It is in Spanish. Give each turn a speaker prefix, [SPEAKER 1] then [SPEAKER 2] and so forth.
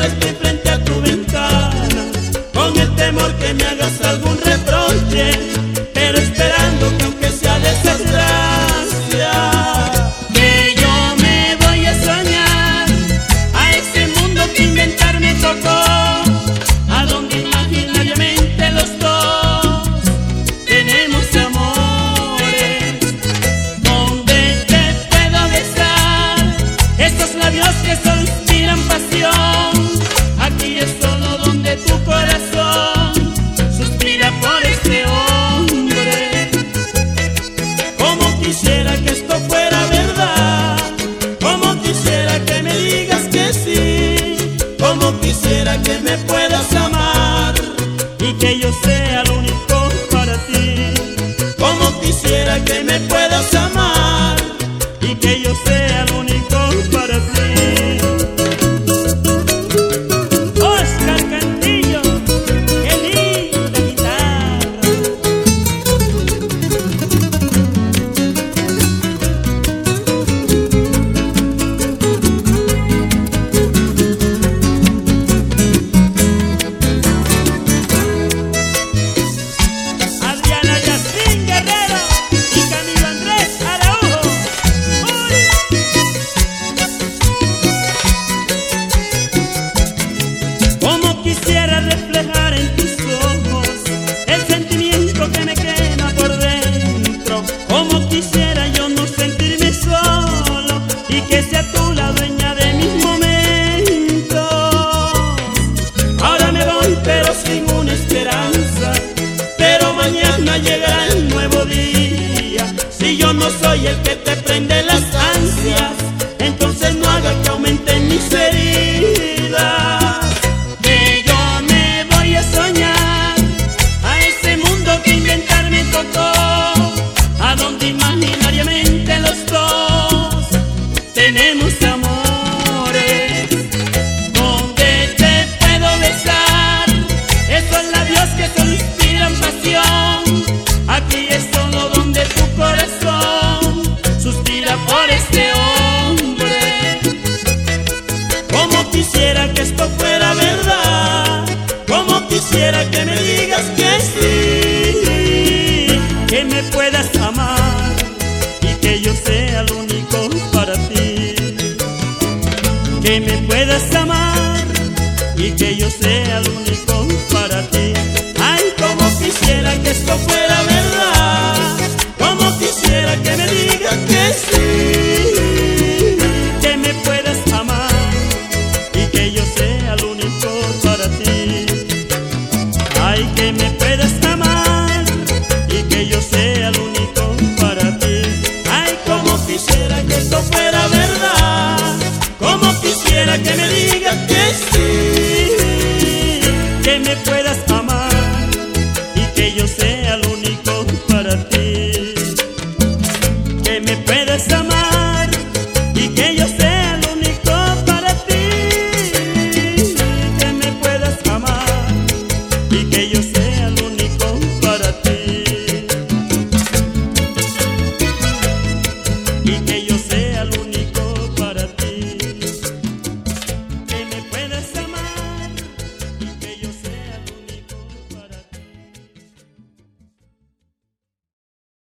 [SPEAKER 1] respeto. quisiera que quisiera que esto fuera verdad, como quisiera que me digas que sí, que me puedas amar y que yo sea lo único para ti, que me puedas amar y que yo sea el único que me puedas amar y que yo sea el único para ti. Ay, como quisiera que esto fuera verdad, como quisiera que me digas que sí.